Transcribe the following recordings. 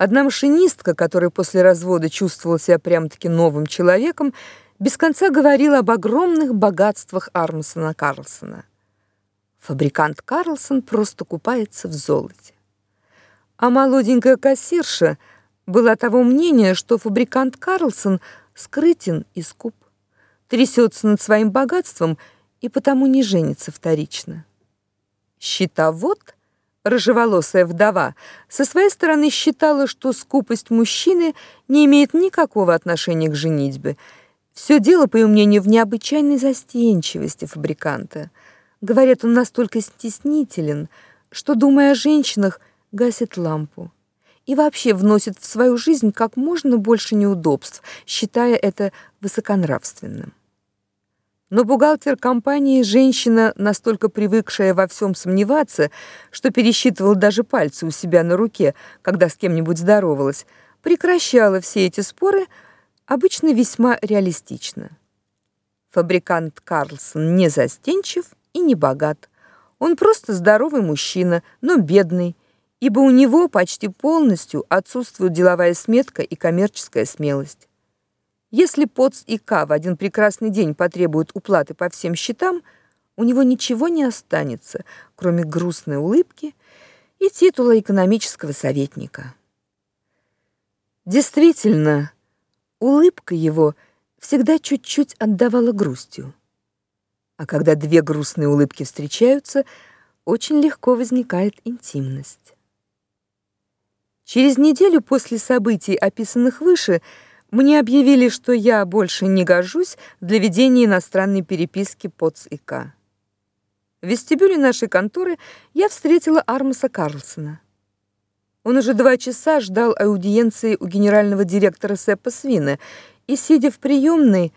Одна машинистка, которая после развода чувствовала себя прям-таки новым человеком, без конца говорила об огромных богатствах Армсона Карлсона. Фабрикант Карлсон просто купается в золоте. А молоденькая кассирша была того мнения, что фабрикант Карлсон скрытен и скуп, трясется над своим богатством и потому не женится вторично. Счетовод, рыжеволосая вдова, со своей стороны считала, что скупость мужчины не имеет никакого отношения к женитьбе. Все дело, по ее мнению, в необычайной застенчивости фабриканта. Говорят, он настолько стеснителен, что, думая о женщинах, гасит лампу и вообще вносит в свою жизнь как можно больше неудобств, считая это высоконравственным. Но бухгалтер компании, женщина, настолько привыкшая во всем сомневаться, что пересчитывала даже пальцы у себя на руке, когда с кем-нибудь здоровалась, прекращала все эти споры, обычно весьма реалистично. Фабрикант Карлсон не застенчив и не богат. Он просто здоровый мужчина, но бедный, ибо у него почти полностью отсутствует деловая сметка и коммерческая смелость. Если ПОЦ и К в один прекрасный день потребуют уплаты по всем счетам, у него ничего не останется, кроме грустной улыбки и титула экономического советника. Действительно, улыбка его всегда чуть-чуть отдавала грустью. А когда две грустные улыбки встречаются, очень легко возникает интимность. Через неделю после событий, описанных выше, мне объявили, что я больше не гожусь для ведения иностранной переписки под ЦИК. В вестибюле нашей конторы я встретила Армаса Карлсона. Он уже два часа ждал аудиенции у генерального директора Сеппа Свина и, сидя в приемной,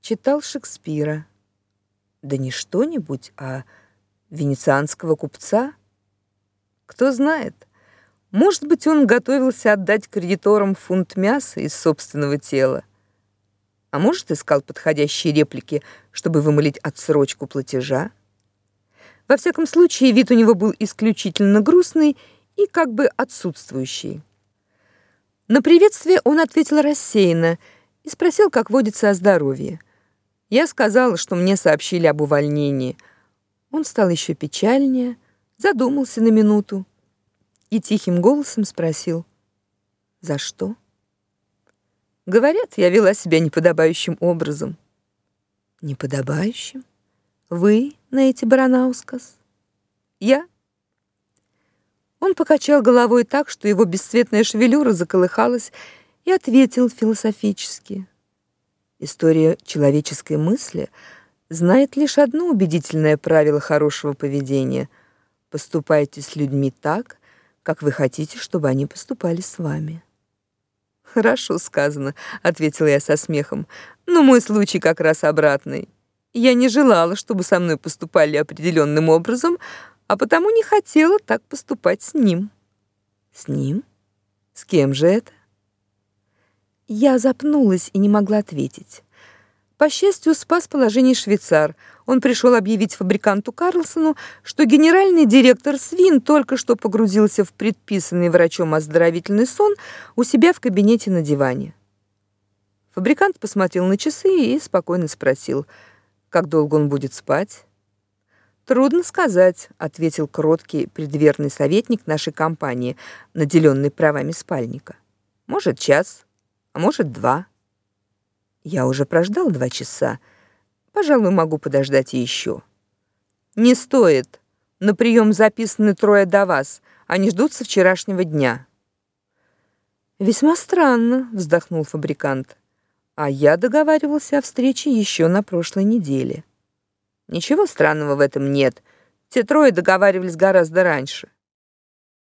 читал Шекспира. Да не что-нибудь, а венецианского купца. Кто знает, может быть, он готовился отдать кредиторам фунт мяса из собственного тела. А может, искал подходящие реплики, чтобы вымолить отсрочку платежа. Во всяком случае, вид у него был исключительно грустный и как бы отсутствующий. На приветствие он ответил рассеянно и спросил, как водится о здоровье. Я сказала, что мне сообщили об увольнении. Он стал еще печальнее, задумался на минуту и тихим голосом спросил: "За что?" Говорят, я вела себя неподобающим образом. Неподобающим? Вы на эти Баранаускас? Я? Он покачал головой так, что его бесцветная шевелюра заколыхалась, и ответил философически: История человеческой мысли знает лишь одно убедительное правило хорошего поведения: поступайте с людьми так, как вы хотите, чтобы они поступали с вами. Хорошо сказано, ответила я со смехом. Но мой случай как раз обратный. Я не желала, чтобы со мной поступали определенным образом, а потому не хотела так поступать с ним. С ним? С кем же это? Я запнулась и не могла ответить. По счастью, спас положение швейцар. Он пришел объявить фабриканту Карлсону, что генеральный директор Свин только что погрузился в предписанный врачом оздоровительный сон у себя в кабинете на диване. Фабрикант посмотрел на часы и спокойно спросил: "Как долго он будет спать?" Трудно сказать, ответил кроткий предверный советник нашей компании, наделенный правами спальника. Может, час, а может, два. Я уже прождал два часа. Пожалуй, могу подождать еще. Не стоит. На прием записаны трое до вас. Они ждут со вчерашнего дня. Весьма странно, вздохнул фабрикант. А я договаривался о встрече еще на прошлой неделе. Ничего странного в этом нет. Те трое договаривались гораздо раньше.